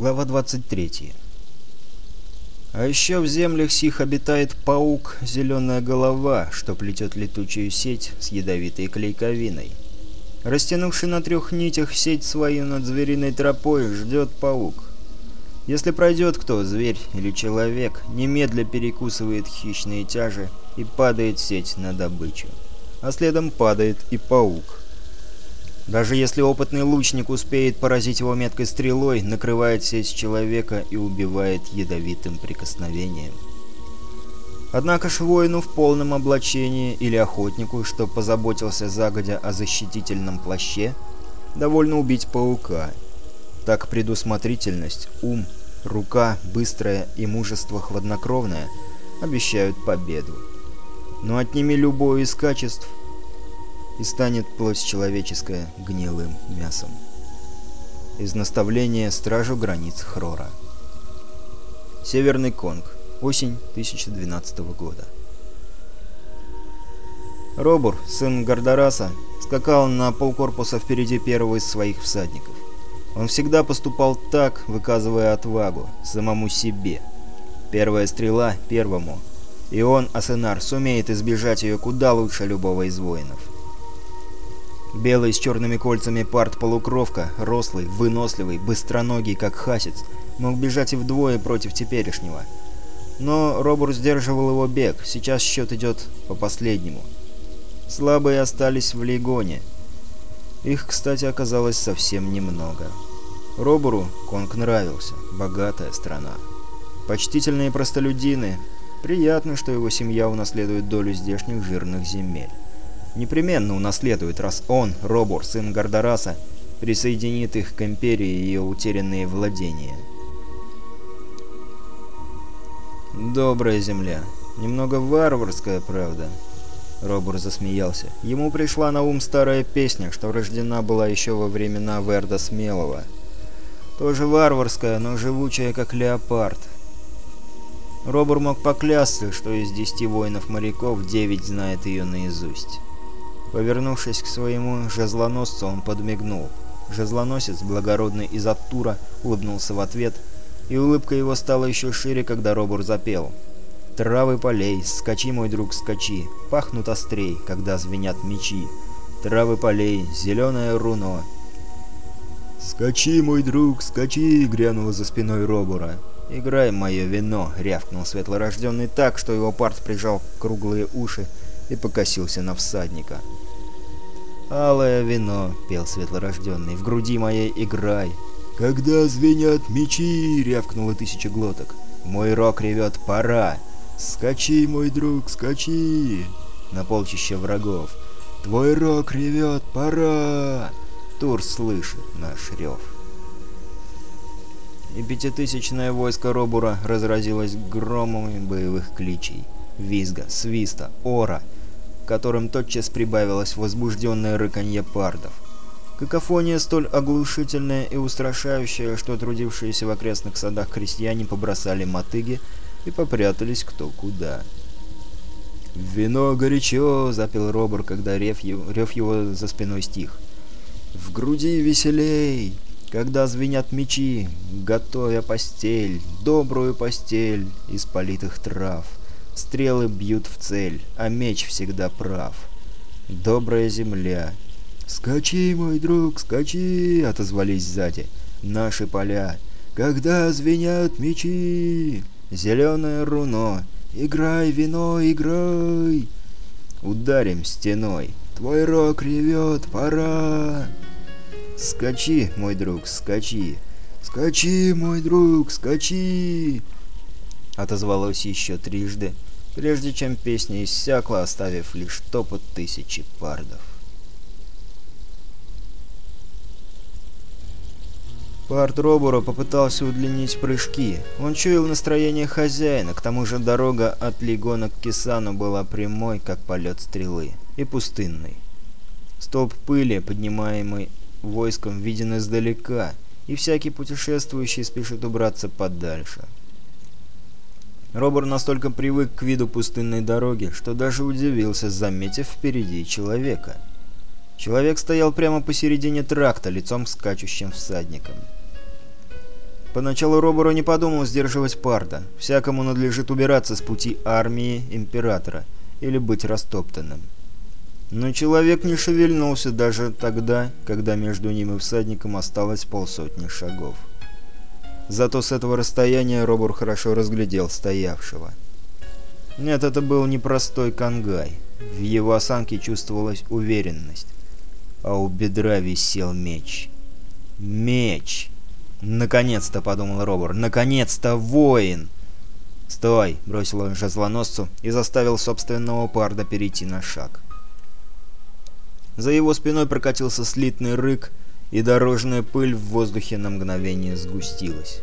Глава 23. А еще в землях сих обитает паук «Зеленая голова», что плетет летучую сеть с ядовитой клейковиной. Растянувший на трех нитях сеть свою над звериной тропой, ждет паук. Если пройдет кто, зверь или человек, немедля перекусывает хищные тяжи и падает сеть на добычу. А следом падает и паук. Даже если опытный лучник успеет поразить его меткой стрелой, накрывает сеть человека и убивает ядовитым прикосновением. Однако ж воину в полном облачении или охотнику, что позаботился загодя о защитительном плаще, довольно убить паука. Так предусмотрительность, ум, рука быстрая и мужество хладнокровное обещают победу. Но отними любое из качеств, и станет плоть человеческая гнилым мясом. Из наставления Стражу границ Хрора. Северный Конг. Осень 2012 года. Робур, сын Гардараса, скакал на полкорпуса впереди первого из своих всадников. Он всегда поступал так, выказывая отвагу, самому себе. Первая стрела — первому. И он, Асенар, сумеет избежать ее куда лучше любого из воинов. Белый с черными кольцами парт-полукровка, рослый, выносливый, быстроногий, как хасец, мог бежать и вдвое против теперешнего. Но Робур сдерживал его бег, сейчас счет идет по последнему. Слабые остались в Легоне. Их, кстати, оказалось совсем немного. Робуру Конг нравился, богатая страна. Почтительные простолюдины. Приятно, что его семья унаследует долю здешних жирных земель непременно унаследует, раз он, Робор, сын Гардараса, присоединит их к Империи и ее утерянные владения. Добрая земля. Немного варварская, правда. Робор засмеялся. Ему пришла на ум старая песня, что рождена была еще во времена Верда Смелого. Тоже варварская, но живучая, как леопард. Робор мог поклясться, что из десяти воинов-моряков девять знает ее наизусть. Повернувшись к своему жезлоносцу, он подмигнул. Жезлоносец, благородный из Аттура, улыбнулся в ответ, и улыбка его стала еще шире, когда Робур запел. «Травы полей, скачи, мой друг, скачи, пахнут острей, когда звенят мечи. Травы полей, зеленое руно». «Скачи, мой друг, скачи!» — грянуло за спиной Робура. «Играй мое вино!» — рявкнул светлорожденный так, что его парт прижал круглые уши и покосился на всадника. «Алое вино», — пел светлорожденный, — «в груди моей играй». «Когда звенят мечи!» — рявкнуло тысяча глоток. «Мой рок ревет, пора!» «Скачи, мой друг, скачи!» На полчища врагов. «Твой рок ревет, пора!» Тур слышит наш рев. И пятитысячное войско Робура разразилось громами боевых кличей. Визга, свиста, ора — которым тотчас прибавилось возбужденное рыканье пардов. Какофония столь оглушительная и устрашающая, что трудившиеся в окрестных садах крестьяне побросали мотыги и попрятались кто куда. «Вино горячо!» — запел Робор, когда рев его, рев его за спиной стих. «В груди веселей!» Когда звенят мечи, готовя постель, добрую постель из политых трав. Стрелы бьют в цель, а меч всегда прав. Добрая земля. «Скачи, мой друг, скачи!» — отозвались сзади. «Наши поля. Когда звенят мечи!» «Зеленое руно. Играй, вино, играй!» «Ударим стеной. Твой рок ревет, пора!» «Скачи, мой друг, скачи!» «Скачи, мой друг, скачи!» отозвалось еще трижды, прежде чем песня иссякла, оставив лишь топот тысячи пардов. Парт Робура попытался удлинить прыжки. Он чуял настроение хозяина, к тому же дорога от Лигона к Кисану была прямой, как полет стрелы, и пустынной. Столб пыли, поднимаемый войском, виден издалека, и всякий путешествующий спешит убраться подальше. Робер настолько привык к виду пустынной дороги, что даже удивился, заметив впереди человека. Человек стоял прямо посередине тракта, лицом к скачущим всадникам. Поначалу Робору не подумал сдерживать Парда. Всякому надлежит убираться с пути армии Императора или быть растоптанным. Но человек не шевельнулся даже тогда, когда между ним и всадником осталось полсотни шагов. Зато с этого расстояния Робор хорошо разглядел стоявшего. Нет, это был не простой кангай. В его осанке чувствовалась уверенность. А у бедра висел меч. Меч! «Наконец-то!» — подумал Робор. «Наконец-то воин!» «Стой!» — бросил он жезлоносцу и заставил собственного парда перейти на шаг. За его спиной прокатился слитный рык, и дорожная пыль в воздухе на мгновение сгустилась.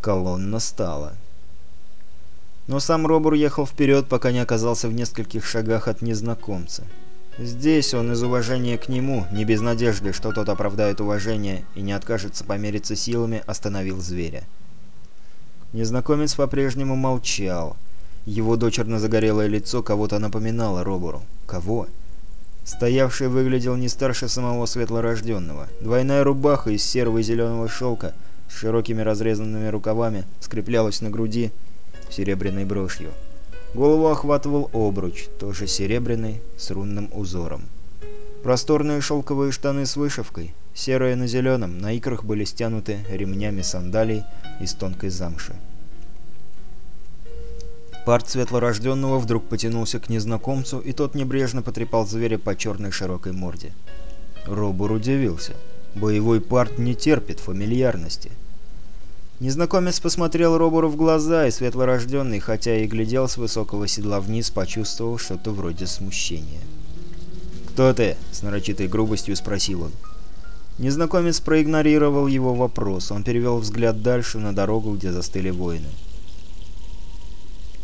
Колонна стала. Но сам Робор ехал вперед, пока не оказался в нескольких шагах от незнакомца. Здесь он из уважения к нему, не без надежды, что тот оправдает уважение и не откажется помериться силами, остановил зверя. Незнакомец по-прежнему молчал. Его дочерно-загорелое лицо кого-то напоминало Робору. Кого? Стоявший выглядел не старше самого светлорожденного. Двойная рубаха из серого и зеленого шелка с широкими разрезанными рукавами скреплялась на груди серебряной брошью. Голову охватывал обруч, тоже серебряный, с рунным узором. Просторные шелковые штаны с вышивкой, серые на зеленом, на икрах были стянуты ремнями сандалий из тонкой замши. Парт светлорожденного вдруг потянулся к незнакомцу, и тот небрежно потрепал зверя по черной широкой морде. Робур удивился. Боевой парт не терпит фамильярности. Незнакомец посмотрел Робору в глаза, и светлорожденный, хотя и глядел с высокого седла вниз, почувствовал что-то вроде смущения. «Кто ты?» — с нарочитой грубостью спросил он. Незнакомец проигнорировал его вопрос. Он перевел взгляд дальше, на дорогу, где застыли воины.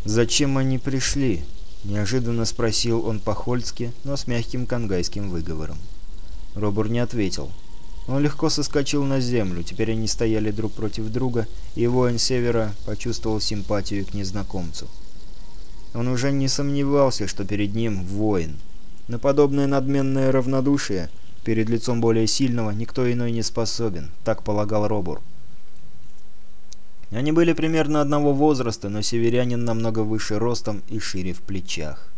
«Зачем они пришли?» — неожиданно спросил он по-хольски, но с мягким кангайским выговором. Робор не ответил. Он легко соскочил на землю, теперь они стояли друг против друга, и воин Севера почувствовал симпатию к незнакомцу. Он уже не сомневался, что перед ним воин. На подобное надменное равнодушие перед лицом более сильного никто иной не способен, так полагал Робур. Они были примерно одного возраста, но северянин намного выше ростом и шире в плечах.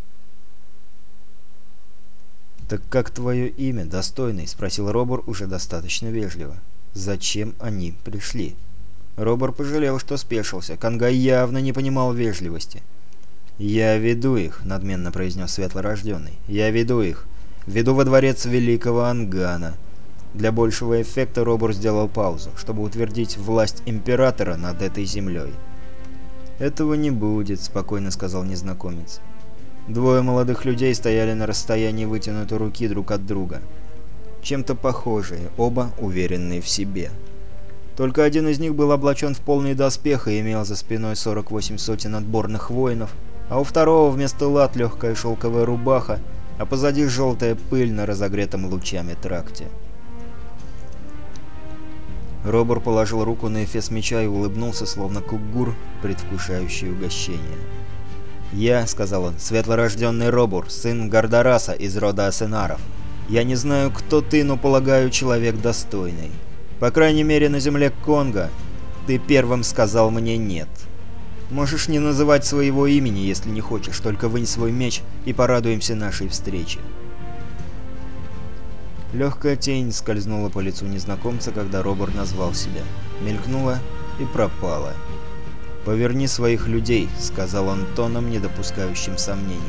«Так как твое имя, достойный?» — спросил Робор уже достаточно вежливо. «Зачем они пришли?» Робор пожалел, что спешился. Кангай явно не понимал вежливости. «Я веду их», — надменно произнес Светлорожденный. «Я веду их. Веду во дворец Великого Ангана». Для большего эффекта Робор сделал паузу, чтобы утвердить власть Императора над этой землей. «Этого не будет», — спокойно сказал незнакомец. Двое молодых людей стояли на расстоянии вытянутой руки друг от друга. Чем-то похожие, оба уверенные в себе. Только один из них был облачен в полный доспех и имел за спиной 48 сотен отборных воинов, а у второго вместо лад легкая шелковая рубаха, а позади желтая пыль на разогретом лучами тракте. Робор положил руку на эфес меча и улыбнулся, словно кугур, предвкушающий угощение. «Я», — сказал он, — «светлорожденный Робур, сын Гардараса из рода Асенаров. Я не знаю, кто ты, но полагаю, человек достойный. По крайней мере, на земле Конга ты первым сказал мне «нет». Можешь не называть своего имени, если не хочешь, только вынь свой меч и порадуемся нашей встрече». Легкая тень скользнула по лицу незнакомца, когда Робор назвал себя. Мелькнула и пропала. «Поверни своих людей», — сказал он тоном, не допускающим сомнений.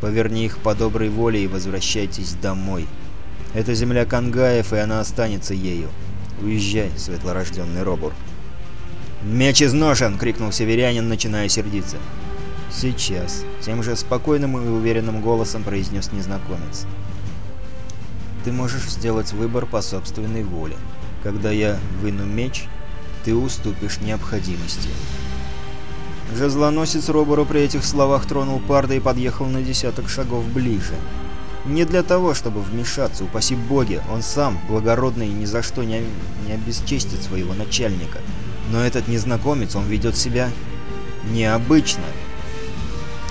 «Поверни их по доброй воле и возвращайтесь домой. Это земля Кангаев, и она останется ею. Уезжай, светлорожденный Робур». «Меч изношен!» — крикнул северянин, начиная сердиться. «Сейчас», — тем же спокойным и уверенным голосом произнес незнакомец. «Ты можешь сделать выбор по собственной воле. Когда я выну меч, ты уступишь необходимости». Жезлоносец Робору при этих словах тронул Парда и подъехал на десяток шагов ближе. Не для того, чтобы вмешаться, упаси боги, он сам, благородный, ни за что не, не обесчестит своего начальника. Но этот незнакомец, он ведет себя необычно.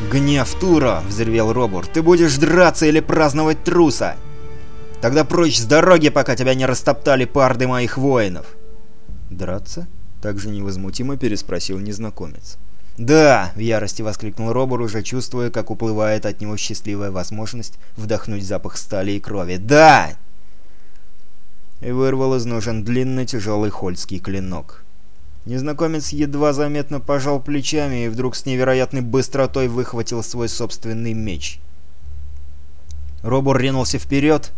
«Гнев Тура!» — взревел Робор. «Ты будешь драться или праздновать труса? Тогда прочь с дороги, пока тебя не растоптали парды моих воинов!» «Драться?» — также невозмутимо переспросил незнакомец. «Да!» — в ярости воскликнул Робор, уже чувствуя, как уплывает от него счастливая возможность вдохнуть запах стали и крови. «Да!» И вырвал из ножен длинный тяжелый хольский клинок. Незнакомец едва заметно пожал плечами и вдруг с невероятной быстротой выхватил свой собственный меч. Робор ринулся вперед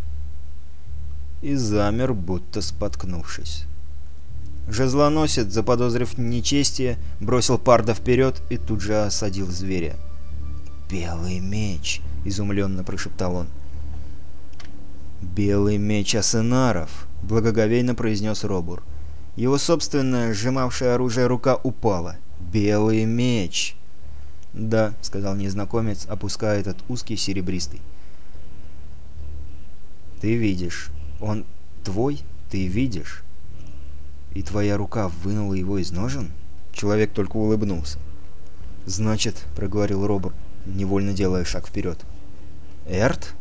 и замер, будто споткнувшись. Жезлоносец, заподозрив нечестие, бросил Парда вперед и тут же осадил зверя. «Белый меч!» — изумленно прошептал он. «Белый меч Асенаров!» — благоговейно произнес Робур. Его собственная, сжимавшая оружие рука упала. «Белый меч!» «Да», — сказал незнакомец, опуская этот узкий серебристый. «Ты видишь. Он твой? Ты видишь?» «И твоя рука вынула его из ножен?» Человек только улыбнулся. «Значит», — проговорил Робер, невольно делая шаг вперед. «Эрт?»